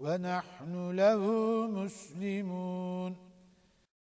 ونحن له مسلمون